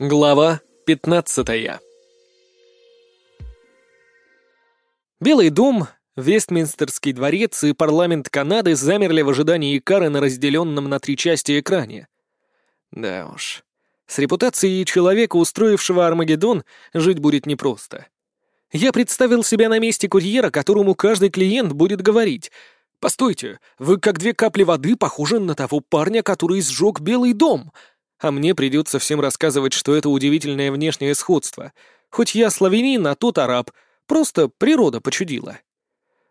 Глава 15 Белый дом, Вестминстерский дворец и парламент Канады замерли в ожидании Икары на разделенном на три части экране. Да уж, с репутацией человека, устроившего Армагеддон, жить будет непросто. Я представил себя на месте курьера, которому каждый клиент будет говорить «Постойте, вы как две капли воды похожи на того парня, который сжег Белый дом», а мне придется всем рассказывать, что это удивительное внешнее сходство. Хоть я славянин, а тот араб. Просто природа почудила.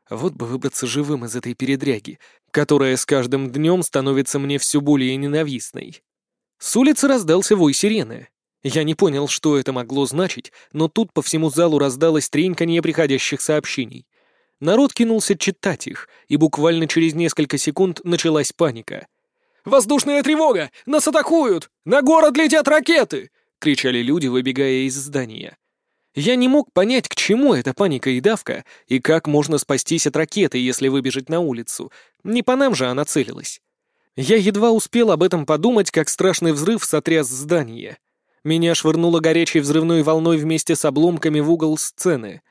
Вот бы выбраться живым из этой передряги, которая с каждым днем становится мне все более ненавистной. С улицы раздался вой сирены. Я не понял, что это могло значить, но тут по всему залу раздалось треньканье приходящих сообщений. Народ кинулся читать их, и буквально через несколько секунд началась паника — Воздушная тревога! Нас атакуют! На город летят ракеты!» — кричали люди, выбегая из здания. Я не мог понять, к чему эта паника и давка, и как можно спастись от ракеты, если выбежать на улицу. Не по нам же она целилась. Я едва успел об этом подумать, как страшный взрыв сотряс здание. Меня швырнуло горячей взрывной волной вместе с обломками в угол сцены.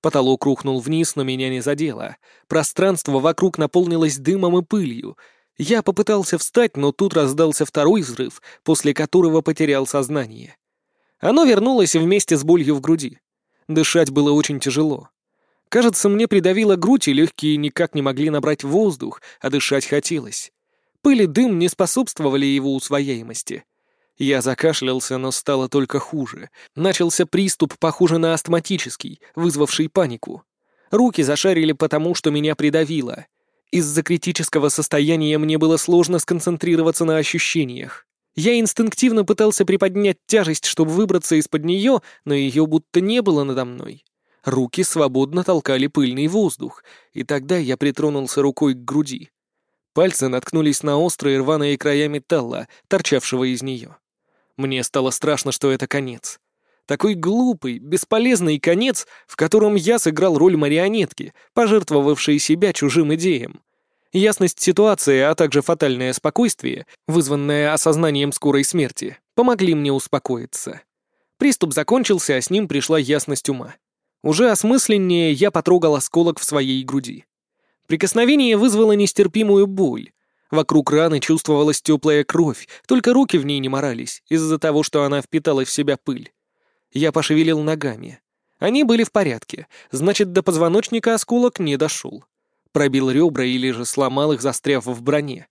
Потолок рухнул вниз, но меня не задело. Пространство вокруг наполнилось дымом и пылью — я попытался встать, но тут раздался второй взрыв, после которого потерял сознание. Оно вернулось вместе с болью в груди. Дышать было очень тяжело. Кажется, мне придавило грудь, и легкие никак не могли набрать воздух, а дышать хотелось. Пыль и дым не способствовали его усвояемости. Я закашлялся, но стало только хуже. Начался приступ, похожий на астматический, вызвавший панику. Руки зашарили потому, что меня придавило. Из-за критического состояния мне было сложно сконцентрироваться на ощущениях. Я инстинктивно пытался приподнять тяжесть, чтобы выбраться из-под нее, но ее будто не было надо мной. Руки свободно толкали пыльный воздух, и тогда я притронулся рукой к груди. Пальцы наткнулись на острые рваные края металла, торчавшего из нее. Мне стало страшно, что это конец. Такой глупый, бесполезный конец, в котором я сыграл роль марионетки, пожертвовавшей себя чужим идеям. Ясность ситуации, а также фатальное спокойствие, вызванное осознанием скорой смерти, помогли мне успокоиться. Приступ закончился, а с ним пришла ясность ума. Уже осмысленнее я потрогал осколок в своей груди. Прикосновение вызвало нестерпимую боль. Вокруг раны чувствовалась теплая кровь, только руки в ней не морались, из-за того, что она впитала в себя пыль. Я пошевелил ногами. Они были в порядке, значит, до позвоночника осколок не дошел. Пробил ребра или же сломал их, застряв в броне.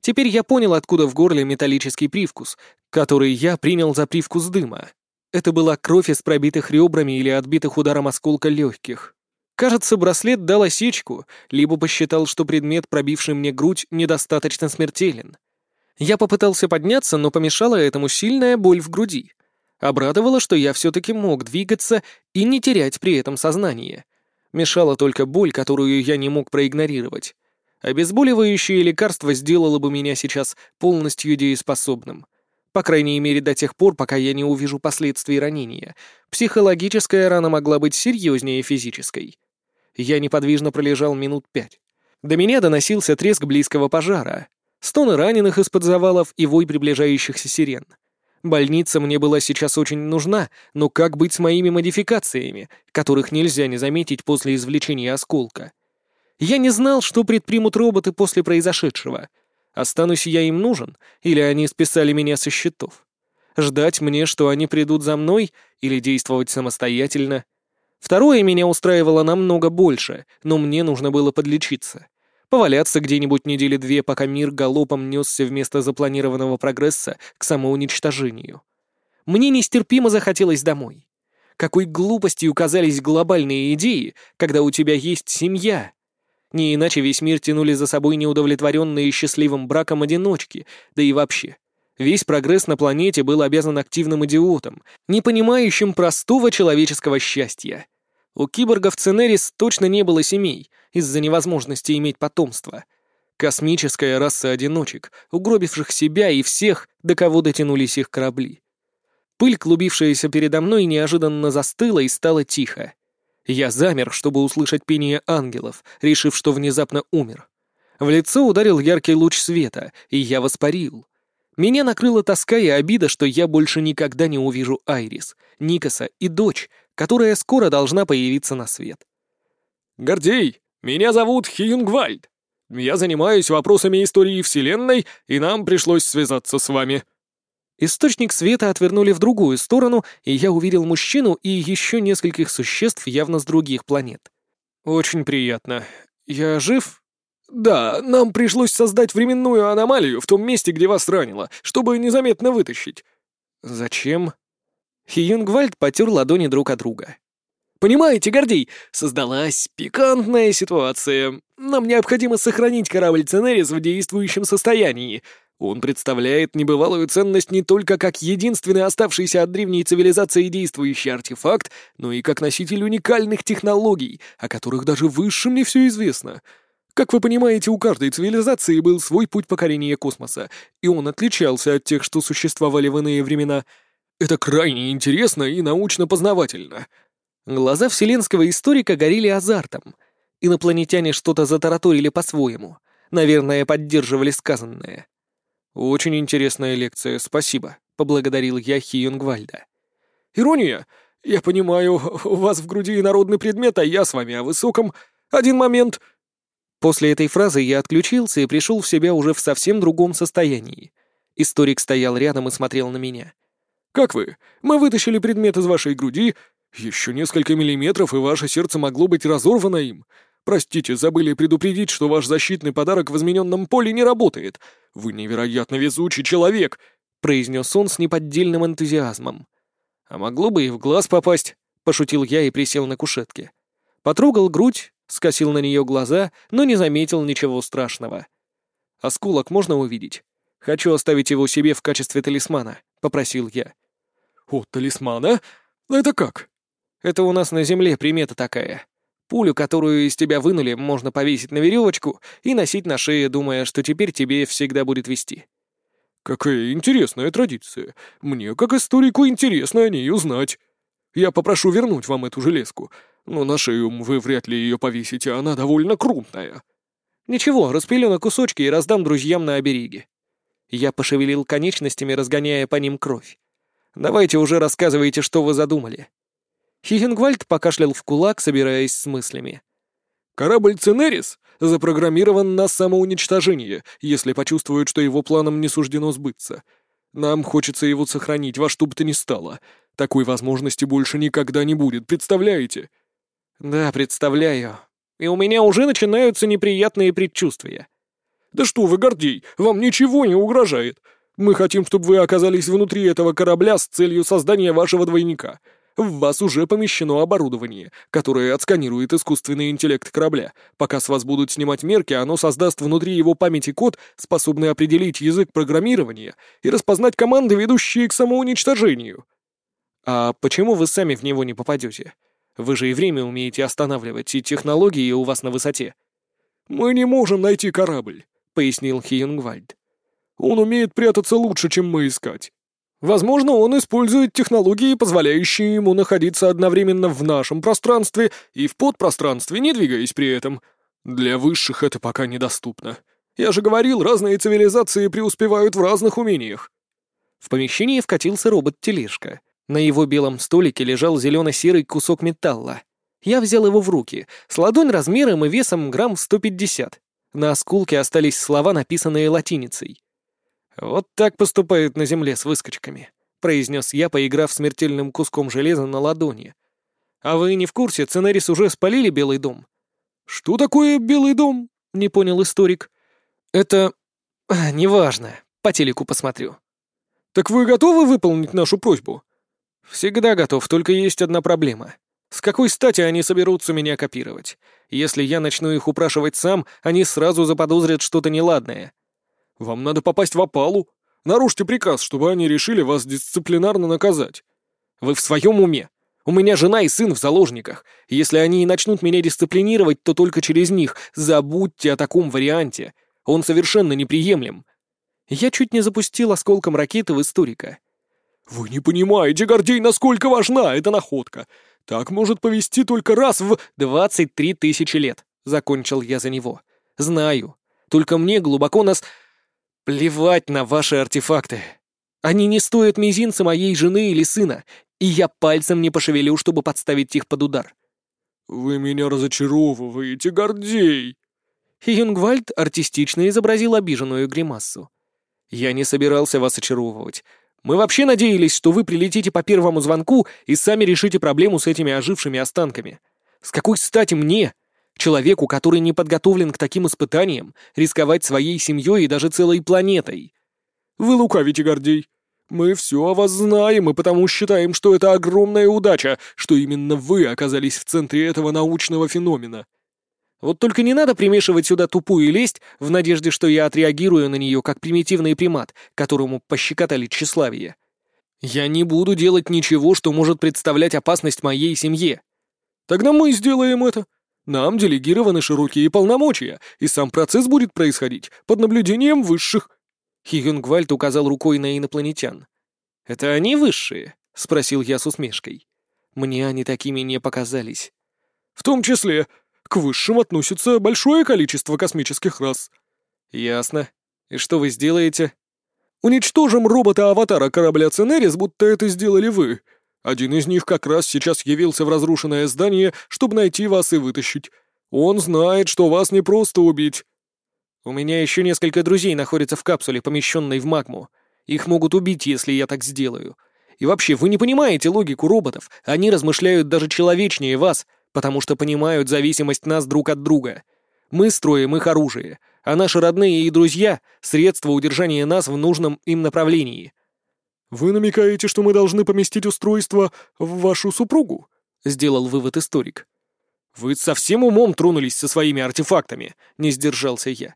Теперь я понял, откуда в горле металлический привкус, который я принял за привкус дыма. Это была кровь из пробитых ребрами или отбитых ударом осколка легких. Кажется, браслет дал осечку, либо посчитал, что предмет, пробивший мне грудь, недостаточно смертелен. Я попытался подняться, но помешала этому сильная боль в груди. Обрадовало, что я все-таки мог двигаться и не терять при этом сознание. Мешала только боль, которую я не мог проигнорировать. Обезболивающее лекарство сделало бы меня сейчас полностью дееспособным. По крайней мере, до тех пор, пока я не увижу последствий ранения. Психологическая рана могла быть серьезнее физической. Я неподвижно пролежал минут пять. До меня доносился треск близкого пожара, стоны раненых из-под завалов и вой приближающихся сирен. Больница мне была сейчас очень нужна, но как быть с моими модификациями, которых нельзя не заметить после извлечения осколка? Я не знал, что предпримут роботы после произошедшего. Останусь я им нужен, или они списали меня со счетов? Ждать мне, что они придут за мной, или действовать самостоятельно? Второе меня устраивало намного больше, но мне нужно было подлечиться поваляться где-нибудь недели две, пока мир галопом несся вместо запланированного прогресса к самоуничтожению. Мне нестерпимо захотелось домой. Какой глупостью казались глобальные идеи, когда у тебя есть семья. Не иначе весь мир тянули за собой неудовлетворенные счастливым браком одиночки, да и вообще. Весь прогресс на планете был обязан активным идиотам, не понимающим простого человеческого счастья. У киборгов Ценерис точно не было семей из-за невозможности иметь потомство. Космическая раса одиночек, угробивших себя и всех, до кого дотянулись их корабли. Пыль, клубившаяся передо мной, неожиданно застыла и стала тихо. Я замер, чтобы услышать пение ангелов, решив, что внезапно умер. В лицо ударил яркий луч света, и я воспарил. Меня накрыла тоска и обида, что я больше никогда не увижу Айрис, Никаса и дочь, которая скоро должна появиться на свет. «Гордей, меня зовут Хиюнгвальд. Я занимаюсь вопросами истории Вселенной, и нам пришлось связаться с вами». Источник света отвернули в другую сторону, и я увидел мужчину и еще нескольких существ явно с других планет. «Очень приятно. Я жив?» «Да, нам пришлось создать временную аномалию в том месте, где вас ранило, чтобы незаметно вытащить». «Зачем?» Хиюнгвальд потер ладони друг от друга. «Понимаете, Гордей, создалась пикантная ситуация. Нам необходимо сохранить корабль Ценерис в действующем состоянии. Он представляет небывалую ценность не только как единственный оставшийся от древней цивилизации действующий артефакт, но и как носитель уникальных технологий, о которых даже высшим не все известно». Как вы понимаете, у каждой цивилизации был свой путь покорения космоса, и он отличался от тех, что существовали в иные времена. Это крайне интересно и научно-познавательно. Глаза вселенского историка горели азартом. Инопланетяне что-то затараторили по-своему. Наверное, поддерживали сказанное. «Очень интересная лекция, спасибо», — поблагодарил я Хиюнгвальда. «Ирония? Я понимаю, у вас в груди народный предмет, а я с вами о высоком. Один момент...» После этой фразы я отключился и пришел в себя уже в совсем другом состоянии. Историк стоял рядом и смотрел на меня. «Как вы? Мы вытащили предмет из вашей груди. Еще несколько миллиметров, и ваше сердце могло быть разорвано им. Простите, забыли предупредить, что ваш защитный подарок в измененном поле не работает. Вы невероятно везучий человек», — произнес он с неподдельным энтузиазмом. «А могло бы и в глаз попасть», — пошутил я и присел на кушетке. Потрогал грудь, скосил на нее глаза, но не заметил ничего страшного. «Осколок можно увидеть? Хочу оставить его себе в качестве талисмана», — попросил я. «О, талисмана? Это как?» «Это у нас на земле примета такая. Пулю, которую из тебя вынули, можно повесить на веревочку и носить на шее, думая, что теперь тебе всегда будет вести». «Какая интересная традиция. Мне, как историку, интересно о ней узнать. Я попрошу вернуть вам эту железку но на шею вы вряд ли ее повесите, она довольно крупная». «Ничего, распилю на кусочки и раздам друзьям на обереге». Я пошевелил конечностями, разгоняя по ним кровь. «Давайте уже рассказывайте, что вы задумали». Хигенгвальд покашлял в кулак, собираясь с мыслями. «Корабль Ценерис запрограммирован на самоуничтожение, если почувствует, что его планам не суждено сбыться. Нам хочется его сохранить во что бы то ни стало. Такой возможности больше никогда не будет, представляете?» «Да, представляю. И у меня уже начинаются неприятные предчувствия». «Да что вы, Гордей, вам ничего не угрожает. Мы хотим, чтобы вы оказались внутри этого корабля с целью создания вашего двойника. В вас уже помещено оборудование, которое отсканирует искусственный интеллект корабля. Пока с вас будут снимать мерки, оно создаст внутри его памяти код, способный определить язык программирования и распознать команды, ведущие к самоуничтожению». «А почему вы сами в него не попадете? Вы же и время умеете останавливать, и технологии у вас на высоте». «Мы не можем найти корабль», — пояснил Хиенгвальд. «Он умеет прятаться лучше, чем мы искать. Возможно, он использует технологии, позволяющие ему находиться одновременно в нашем пространстве и в подпространстве, не двигаясь при этом. Для высших это пока недоступно. Я же говорил, разные цивилизации преуспевают в разных умениях». В помещении вкатился робот-тележка — на его белом столике лежал зелено-серый кусок металла. Я взял его в руки, с ладонь размером и весом грамм 150. На осколке остались слова, написанные латиницей. «Вот так поступают на земле с выскочками», — произнес я, поиграв смертельным куском железа на ладони. «А вы не в курсе, Ценерис уже спалили Белый дом?» «Что такое Белый дом?» — не понял историк. «Это... А, неважно. По телеку посмотрю». «Так вы готовы выполнить нашу просьбу?» «Всегда готов, только есть одна проблема. С какой стати они соберутся меня копировать? Если я начну их упрашивать сам, они сразу заподозрят что-то неладное». «Вам надо попасть в опалу. Нарушьте приказ, чтобы они решили вас дисциплинарно наказать». «Вы в своем уме? У меня жена и сын в заложниках. Если они и начнут меня дисциплинировать, то только через них. Забудьте о таком варианте. Он совершенно неприемлем». Я чуть не запустил осколком ракеты в историка. «Вы не понимаете, Гордей, насколько важна эта находка! Так может повести только раз в...» «Двадцать три тысячи лет», — закончил я за него. «Знаю. Только мне глубоко нас...» Плевать на ваши артефакты. Они не стоят мизинца моей жены или сына, и я пальцем не пошевелю, чтобы подставить их под удар. «Вы меня разочаровываете, Гордей!» Юнгвальд артистично изобразил обиженную гримассу. «Я не собирался вас очаровывать. Мы вообще надеялись, что вы прилетите по первому звонку и сами решите проблему с этими ожившими останками. С какой стати мне, человеку, который не подготовлен к таким испытаниям, рисковать своей семьей и даже целой планетой?» «Вы лукавите, Гордей. Мы все о вас знаем и потому считаем, что это огромная удача, что именно вы оказались в центре этого научного феномена». Вот только не надо примешивать сюда тупую лесть в надежде, что я отреагирую на нее как примитивный примат, которому пощекотали тщеславие. Я не буду делать ничего, что может представлять опасность моей семье. Тогда мы сделаем это. Нам делегированы широкие полномочия, и сам процесс будет происходить под наблюдением высших. Хигенгвальд указал рукой на инопланетян. «Это они высшие?» — спросил я с усмешкой. Мне они такими не показались. «В том числе. К высшим относится большое количество космических рас». «Ясно. И что вы сделаете?» «Уничтожим робота-аватара корабля Ценерис, будто это сделали вы. Один из них как раз сейчас явился в разрушенное здание, чтобы найти вас и вытащить. Он знает, что вас не просто убить. У меня еще несколько друзей находятся в капсуле, помещенной в магму. Их могут убить, если я так сделаю. И вообще, вы не понимаете логику роботов. Они размышляют даже человечнее вас, потому что понимают зависимость нас друг от друга. Мы строим их оружие, а наши родные и друзья — средства удержания нас в нужном им направлении. «Вы намекаете, что мы должны поместить устройство в вашу супругу?» — сделал вывод историк. «Вы совсем умом тронулись со своими артефактами», — не сдержался я.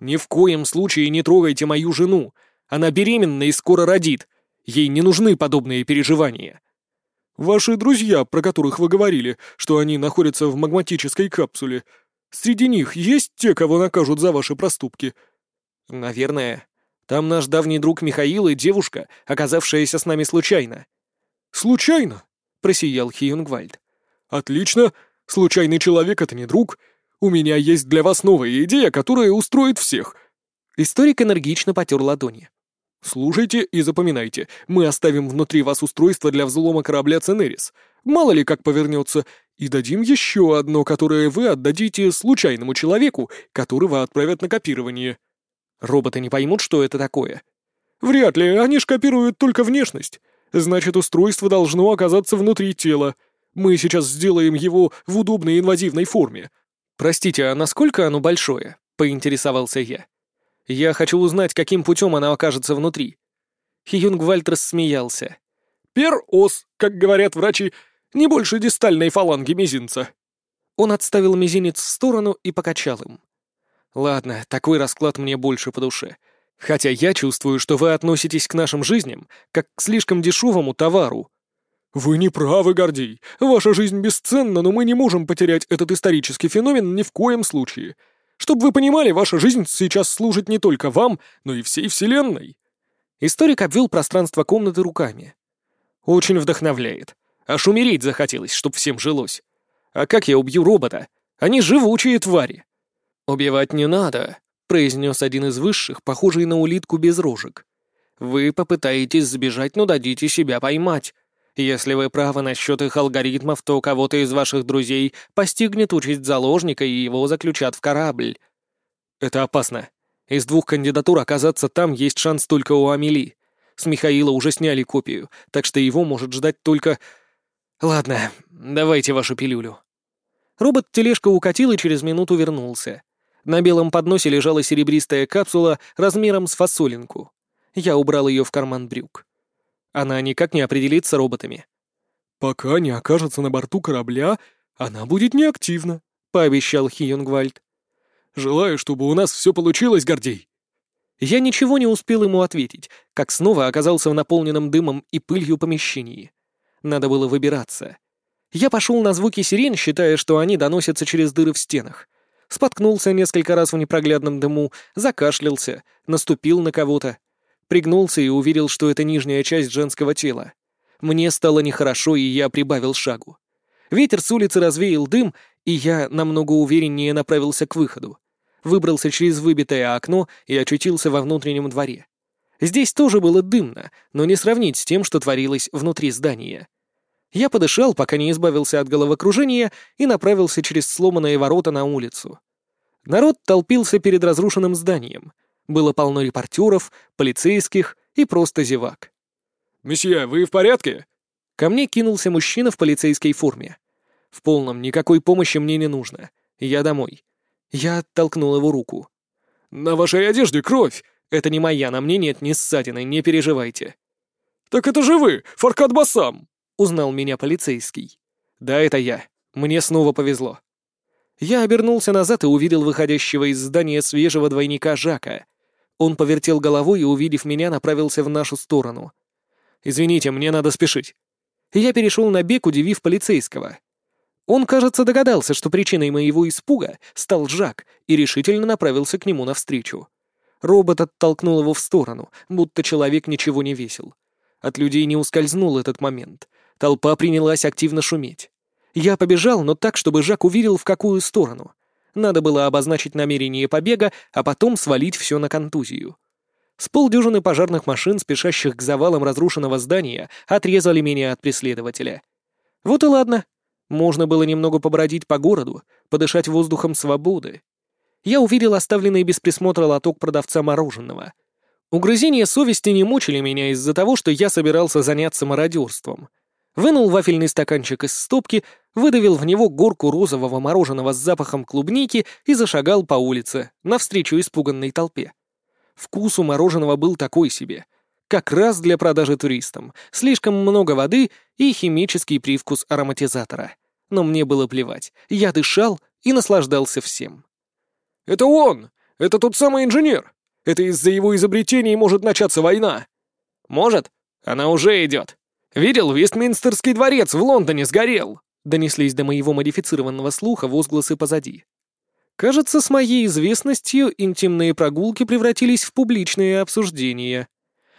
«Ни в коем случае не трогайте мою жену. Она беременна и скоро родит. Ей не нужны подобные переживания». «Ваши друзья, про которых вы говорили, что они находятся в магматической капсуле, среди них есть те, кого накажут за ваши проступки?» «Наверное. Там наш давний друг Михаил и девушка, оказавшаяся с нами случайно». «Случайно?» — просиял Хиенгвальд. «Отлично. Случайный человек — это не друг. У меня есть для вас новая идея, которая устроит всех». Историк энергично потер ладони. «Слушайте и запоминайте. Мы оставим внутри вас устройство для взлома корабля Ценерис. Мало ли как повернется. И дадим еще одно, которое вы отдадите случайному человеку, которого отправят на копирование». «Роботы не поймут, что это такое?» «Вряд ли. Они ж копируют только внешность. Значит, устройство должно оказаться внутри тела. Мы сейчас сделаем его в удобной инвазивной форме. «Простите, а насколько оно большое?» — поинтересовался я. «Я хочу узнать, каким путем оно окажется внутри». Хиюнг Вальтер смеялся. «Пер-ос, как говорят врачи, не больше дистальной фаланги мизинца». Он отставил мизинец в сторону и покачал им. «Ладно, такой расклад мне больше по душе. Хотя я чувствую, что вы относитесь к нашим жизням как к слишком дешевому товару, «Вы не правы, Гордей. Ваша жизнь бесценна, но мы не можем потерять этот исторический феномен ни в коем случае. Чтобы вы понимали, ваша жизнь сейчас служит не только вам, но и всей Вселенной». Историк обвел пространство комнаты руками. «Очень вдохновляет. Аж умереть захотелось, чтоб всем жилось. А как я убью робота? Они живучие твари». «Убивать не надо», — произнес один из высших, похожий на улитку без рожек. «Вы попытаетесь сбежать, но дадите себя поймать. Если вы правы насчет их алгоритмов, то кого-то из ваших друзей постигнет участь заложника, и его заключат в корабль. Это опасно. Из двух кандидатур оказаться там есть шанс только у Амели. С Михаила уже сняли копию, так что его может ждать только... Ладно, давайте вашу пилюлю. Робот-тележка укатил и через минуту вернулся. На белом подносе лежала серебристая капсула размером с фасолинку. Я убрал ее в карман брюк. Она никак не определится роботами. «Пока не окажется на борту корабля, она будет неактивна», — пообещал Хиюнгвальд. «Желаю, чтобы у нас все получилось, Гордей». Я ничего не успел ему ответить, как снова оказался в наполненном дымом и пылью помещении. Надо было выбираться. Я пошел на звуки сирен, считая, что они доносятся через дыры в стенах. Споткнулся несколько раз в непроглядном дыму, закашлялся, наступил на кого-то. Пригнулся и увидел, что это нижняя часть женского тела. Мне стало нехорошо, и я прибавил шагу. Ветер с улицы развеял дым, и я намного увереннее направился к выходу. выбрался через выбитое окно и очутился во внутреннем дворе. Здесь тоже было дымно, но не сравнить с тем, что творилось внутри здания. Я подышал, пока не избавился от головокружения, и направился через сломанные ворота на улицу. Народ толпился перед разрушенным зданием. Было полно репортеров, полицейских и просто зевак. «Месье, вы в порядке?» Ко мне кинулся мужчина в полицейской форме. В полном, никакой помощи мне не нужно. Я домой. Я оттолкнул его руку. «На вашей одежде кровь!» «Это не моя, на мне нет ни ссадины, не переживайте». «Так это же вы, Фаркад Басам!» — узнал меня полицейский. «Да, это я. Мне снова повезло». Я обернулся назад и увидел выходящего из здания свежего двойника Жака. Он повертел головой и, увидев меня, направился в нашу сторону. «Извините, мне надо спешить». Я перешел на бег, удивив полицейского. Он, кажется, догадался, что причиной моего испуга стал Жак, и решительно направился к нему навстречу. Робот оттолкнул его в сторону, будто человек ничего не весил. От людей не ускользнул этот момент. Толпа принялась активно шуметь. Я побежал, но так, чтобы Жак увидел, в какую сторону. Надо было обозначить намерение побега, а потом свалить все на контузию. С полдюжины пожарных машин, спешащих к завалам разрушенного здания, отрезали меня от преследователя. Вот и ладно, можно было немного побродить по городу, подышать воздухом свободы. Я увидел оставленный без присмотра лоток продавца мороженого. Угрызения совести не мучили меня из-за того, что я собирался заняться мародерством. Вынул вафельный стаканчик из стопки, выдавил в него горку розового мороженого с запахом клубники и зашагал по улице, навстречу испуганной толпе. Вкус у мороженого был такой себе. Как раз для продажи туристам. Слишком много воды и химический привкус ароматизатора но мне было плевать. Я дышал и наслаждался всем. «Это он! Это тот самый инженер! Это из-за его изобретений может начаться война!» «Может? Она уже идет. Видел, Вестминстерский дворец в Лондоне сгорел!» Донеслись до моего модифицированного слуха возгласы позади. Кажется, с моей известностью интимные прогулки превратились в публичные обсуждения.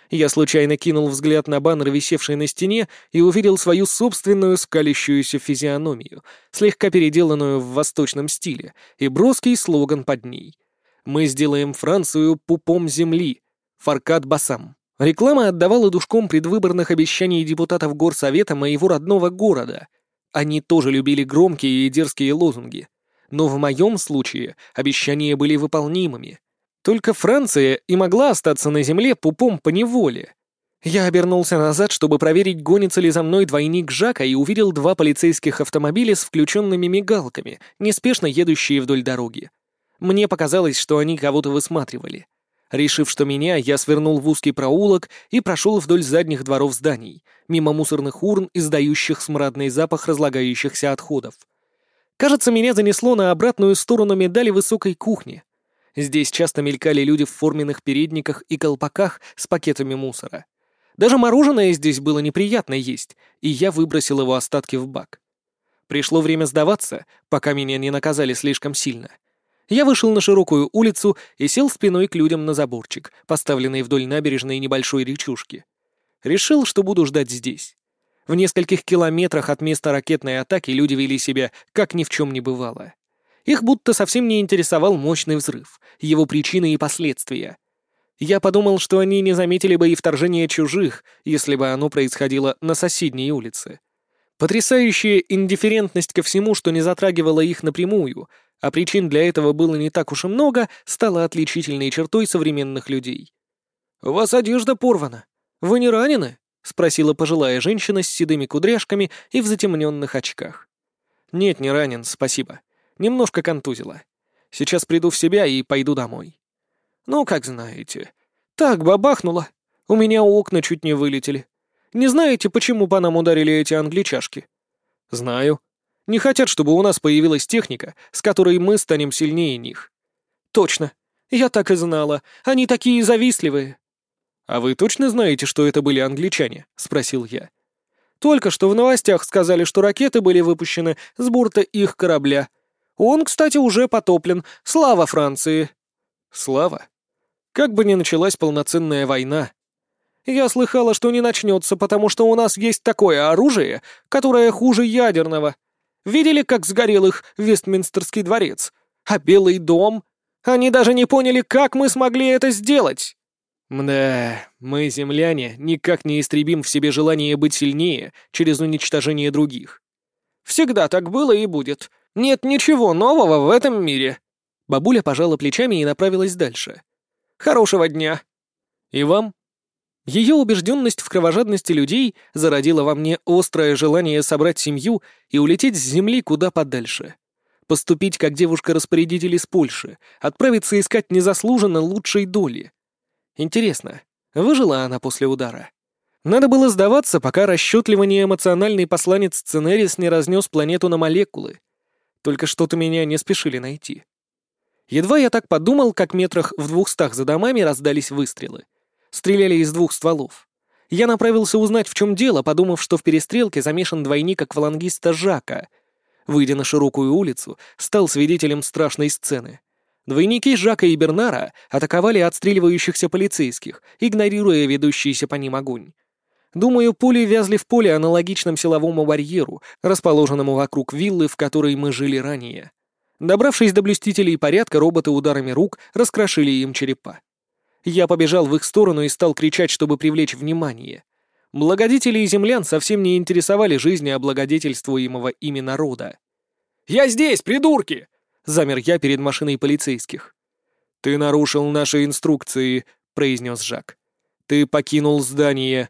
Я случайно кинул взгляд на баннер, висевший на стене, и увидел свою собственную скалящуюся физиономию, слегка переделанную в восточном стиле, и броский слоган под ней. «Мы сделаем Францию пупом земли. Фаркад Басам». Реклама отдавала душком предвыборных обещаний депутатов горсовета моего родного города. Они тоже любили громкие и дерзкие лозунги. Но в моем случае обещания были выполнимыми. Только Франция и могла остаться на земле пупом по неволе. Я обернулся назад, чтобы проверить, гонится ли за мной двойник Жака, и увидел два полицейских автомобиля с включенными мигалками, неспешно едущие вдоль дороги. Мне показалось, что они кого-то высматривали. Решив, что меня, я свернул в узкий проулок и прошел вдоль задних дворов зданий, мимо мусорных урн, издающих смрадный запах разлагающихся отходов. Кажется, меня занесло на обратную сторону медали высокой кухни — Здесь часто мелькали люди в форменных передниках и колпаках с пакетами мусора. Даже мороженое здесь было неприятно есть, и я выбросил его остатки в бак. Пришло время сдаваться, пока меня не наказали слишком сильно. Я вышел на широкую улицу и сел спиной к людям на заборчик, поставленный вдоль набережной небольшой речушки. Решил, что буду ждать здесь. В нескольких километрах от места ракетной атаки люди вели себя, как ни в чем не бывало. Их будто совсем не интересовал мощный взрыв, его причины и последствия. Я подумал, что они не заметили бы и вторжение чужих, если бы оно происходило на соседней улице. Потрясающая индифферентность ко всему, что не затрагивала их напрямую, а причин для этого было не так уж и много, стала отличительной чертой современных людей. «У вас одежда порвана. Вы не ранены?» — спросила пожилая женщина с седыми кудряшками и в затемненных очках. «Нет, не ранен, спасибо. Немножко контузило. Сейчас приду в себя и пойду домой. Ну, как знаете. Так, бабахнуло. У меня окна чуть не вылетели. Не знаете, почему по нам ударили эти англичашки? Знаю. Не хотят, чтобы у нас появилась техника, с которой мы станем сильнее них. Точно. Я так и знала. Они такие завистливые. А вы точно знаете, что это были англичане? Спросил я. Только что в новостях сказали, что ракеты были выпущены с борта их корабля, он, кстати, уже потоплен. Слава Франции!» «Слава? Как бы ни началась полноценная война. Я слыхала, что не начнется, потому что у нас есть такое оружие, которое хуже ядерного. Видели, как сгорел их Вестминстерский дворец? А Белый дом? Они даже не поняли, как мы смогли это сделать!» «Мда, мы, земляне, никак не истребим в себе желание быть сильнее через уничтожение других». «Всегда так было и будет. Нет ничего нового в этом мире». Бабуля пожала плечами и направилась дальше. «Хорошего дня!» «И вам?» Ее убежденность в кровожадности людей зародила во мне острое желание собрать семью и улететь с земли куда подальше. Поступить как девушка-распорядитель из Польши, отправиться искать незаслуженно лучшей доли. Интересно, выжила она после удара? Надо было сдаваться, пока расчетливо неэмоциональный посланец Ценерис не разнес планету на молекулы. Только что-то меня не спешили найти. Едва я так подумал, как метрах в двухстах за домами раздались выстрелы. Стреляли из двух стволов. Я направился узнать, в чем дело, подумав, что в перестрелке замешан двойник аквалангиста Жака. Выйдя на широкую улицу, стал свидетелем страшной сцены. Двойники Жака и Бернара атаковали отстреливающихся полицейских, игнорируя ведущийся по ним огонь. Думаю, пули вязли в поле аналогичном силовому барьеру, расположенному вокруг виллы, в которой мы жили ранее. Добравшись до блюстителей порядка, роботы ударами рук раскрошили им черепа. Я побежал в их сторону и стал кричать, чтобы привлечь внимание. Благодетели и землян совсем не интересовали жизни облагодетельствуемого ими народа. «Я здесь, придурки!» — замер я перед машиной полицейских. «Ты нарушил наши инструкции», — произнес Жак. «Ты покинул здание».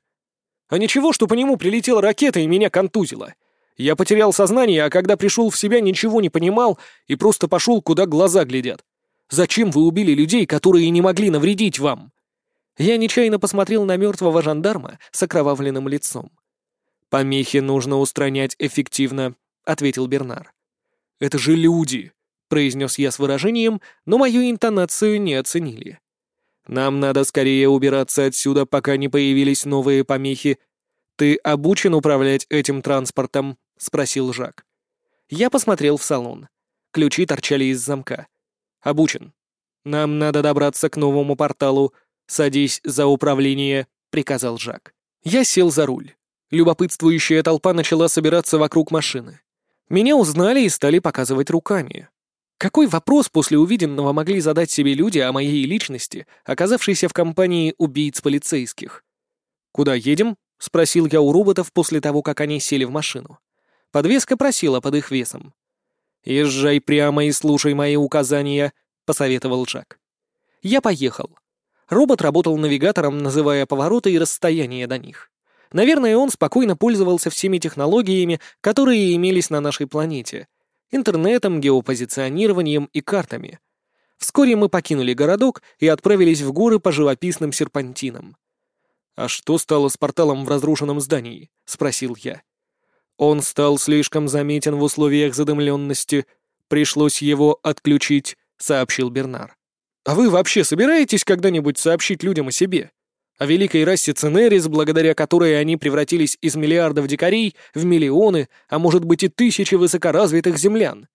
«А ничего, что по нему прилетела ракета и меня контузило. Я потерял сознание, а когда пришел в себя, ничего не понимал и просто пошел, куда глаза глядят. Зачем вы убили людей, которые не могли навредить вам?» Я нечаянно посмотрел на мертвого жандарма с окровавленным лицом. «Помехи нужно устранять эффективно», — ответил Бернар. «Это же люди», — произнес я с выражением, но мою интонацию не оценили. «Нам надо скорее убираться отсюда, пока не появились новые помехи. Ты обучен управлять этим транспортом?» — спросил Жак. Я посмотрел в салон. Ключи торчали из замка. «Обучен. Нам надо добраться к новому порталу. Садись за управление», — приказал Жак. Я сел за руль. Любопытствующая толпа начала собираться вокруг машины. Меня узнали и стали показывать руками. Какой вопрос после увиденного могли задать себе люди о моей личности, оказавшейся в компании убийц полицейских? «Куда едем?» — спросил я у роботов после того, как они сели в машину. Подвеска просила под их весом. «Езжай прямо и слушай мои указания», — посоветовал Джак. Я поехал. Робот работал навигатором, называя повороты и расстояние до них. Наверное, он спокойно пользовался всеми технологиями, которые имелись на нашей планете. Интернетом, геопозиционированием и картами. Вскоре мы покинули городок и отправились в горы по живописным серпантинам. «А что стало с порталом в разрушенном здании?» — спросил я. Он стал слишком заметен в условиях задымленности. Пришлось его отключить, сообщил Бернар. А вы вообще собираетесь когда-нибудь сообщить людям о себе? О великой расе Ценерис, благодаря которой они превратились из миллиардов дикарей в миллионы, а может быть и тысячи высокоразвитых землян?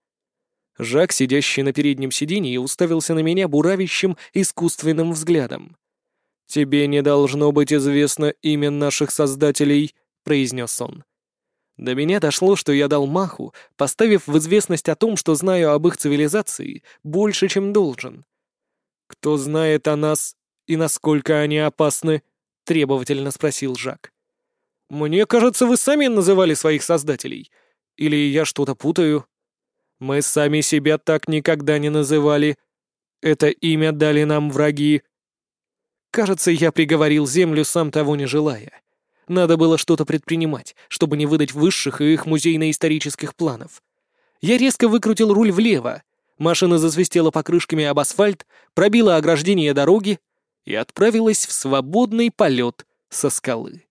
Жак, сидящий на переднем сиденье, уставился на меня буравящим искусственным взглядом. «Тебе не должно быть известно имя наших создателей», — произнес он. До меня дошло, что я дал маху, поставив в известность о том, что знаю об их цивилизации больше, чем должен. «Кто знает о нас и насколько они опасны?» — требовательно спросил Жак. «Мне кажется, вы сами называли своих создателей. Или я что-то путаю?» «Мы сами себя так никогда не называли. Это имя дали нам враги». Кажется, я приговорил Землю, сам того не желая. Надо было что-то предпринимать, чтобы не выдать высших и их музейно-исторических планов. Я резко выкрутил руль влево. Машина засвистела покрышками об асфальт, пробила ограждение дороги и отправилась в свободный полет со скалы.